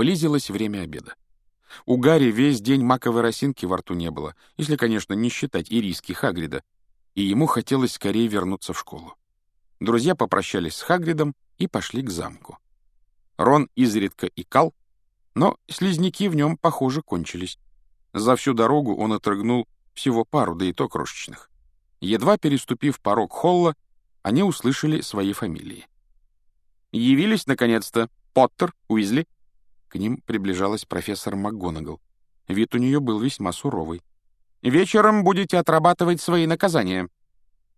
Близилось время обеда. У Гарри весь день маковой росинки во рту не было, если, конечно, не считать ириски Хагрида, и ему хотелось скорее вернуться в школу. Друзья попрощались с Хагридом и пошли к замку. Рон изредка икал, но слизняки в нем, похоже, кончились. За всю дорогу он отрыгнул всего пару, да и то крошечных. Едва переступив порог холла, они услышали свои фамилии. «Явились, наконец-то, Поттер, Уизли». К ним приближалась профессор МакГонагал. Вид у нее был весьма суровый. «Вечером будете отрабатывать свои наказания».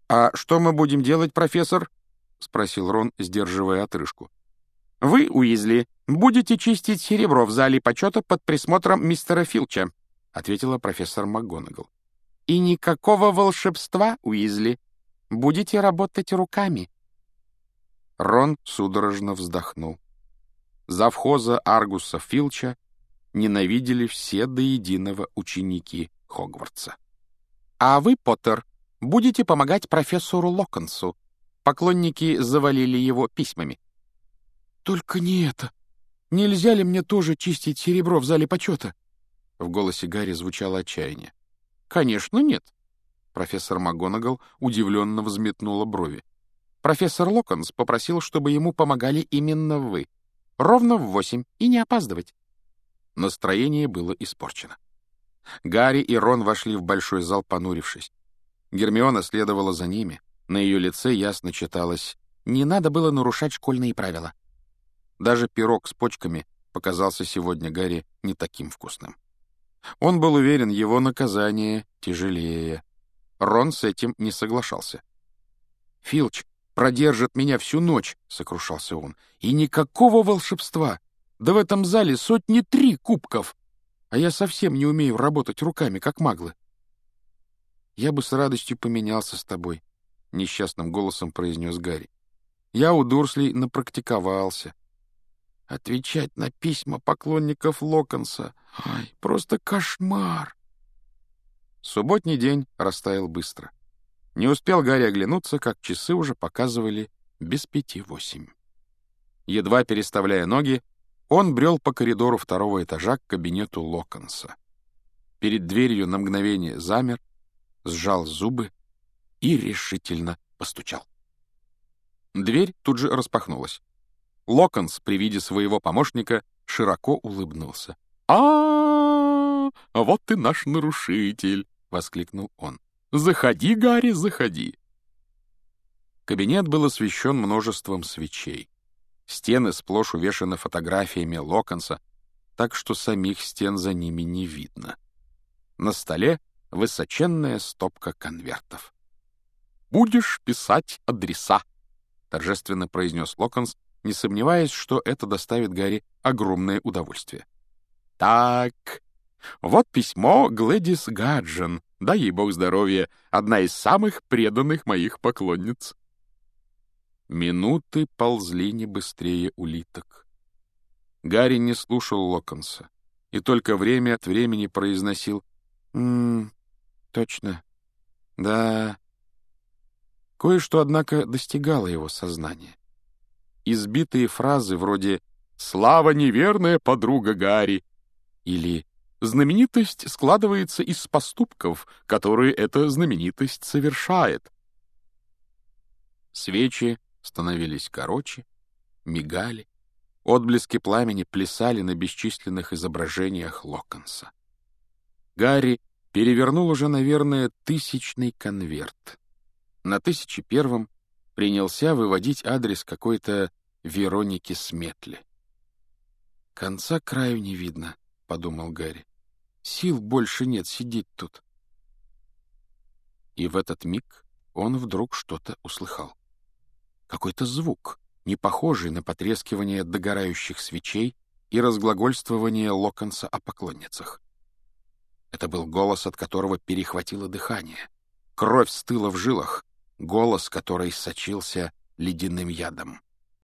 «А что мы будем делать, профессор?» — спросил Рон, сдерживая отрыжку. «Вы, Уизли, будете чистить серебро в зале почета под присмотром мистера Филча», — ответила профессор МакГонагал. «И никакого волшебства, Уизли. Будете работать руками». Рон судорожно вздохнул. Завхоза Аргуса Филча ненавидели все до единого ученики Хогвартса. «А вы, Поттер, будете помогать профессору Локонсу. Поклонники завалили его письмами». «Только не это. Нельзя ли мне тоже чистить серебро в зале почета?» В голосе Гарри звучало отчаяние. «Конечно, нет». Профессор МакГонагал удивленно взметнула брови. «Профессор Локонс попросил, чтобы ему помогали именно вы. Ровно в восемь, и не опаздывать». Настроение было испорчено. Гарри и Рон вошли в большой зал, понурившись. Гермиона следовала за ними. На ее лице ясно читалось «Не надо было нарушать школьные правила». Даже пирог с почками показался сегодня Гарри не таким вкусным. Он был уверен, его наказание тяжелее. Рон с этим не соглашался. «Филч продержит меня всю ночь», — сокрушался он. «И никакого волшебства! Да в этом зале сотни три кубков! А я совсем не умею работать руками, как маглы». «Я бы с радостью поменялся с тобой», — несчастным голосом произнес Гарри. «Я у Дурслей напрактиковался. Отвечать на письма поклонников Локонса. Ай, просто кошмар. Субботний день растаял быстро. Не успел Гарри оглянуться, как часы уже показывали без пяти восемь. Едва переставляя ноги, он брел по коридору второго этажа к кабинету Локонса. Перед дверью на мгновение замер, сжал зубы и решительно постучал. Дверь тут же распахнулась. Локонс при виде своего помощника широко улыбнулся. а, Вот ты наш нарушитель!» — воскликнул он. «Заходи, Гарри, заходи!» Кабинет был освещен множеством свечей. Стены сплошь увешаны фотографиями Локонса, так что самих стен за ними не видно. На столе высоченная стопка конвертов. «Будешь писать адреса», — торжественно произнес Локонс, не сомневаясь, что это доставит Гарри огромное удовольствие. «Так, вот письмо Глэдис Гаджен, дай ей бог здоровья, одна из самых преданных моих поклонниц». Минуты ползли не быстрее улиток. Гарри не слушал Локонса и только время от времени произносил «Ммм, точно, да». Кое-что, однако, достигало его сознания избитые фразы вроде «Слава неверная подруга Гарри» или «Знаменитость складывается из поступков, которые эта знаменитость совершает». Свечи становились короче, мигали, отблески пламени плясали на бесчисленных изображениях Локонса. Гарри перевернул уже, наверное, тысячный конверт. На тысячи первом принялся выводить адрес какой-то Вероники Сметли. «Конца краю не видно», — подумал Гарри. «Сил больше нет сидеть тут». И в этот миг он вдруг что-то услыхал. Какой-то звук, не похожий на потрескивание догорающих свечей и разглагольствование Локонса о поклонницах. Это был голос, от которого перехватило дыхание. Кровь стыла в жилах, голос, который сочился ледяным ядом.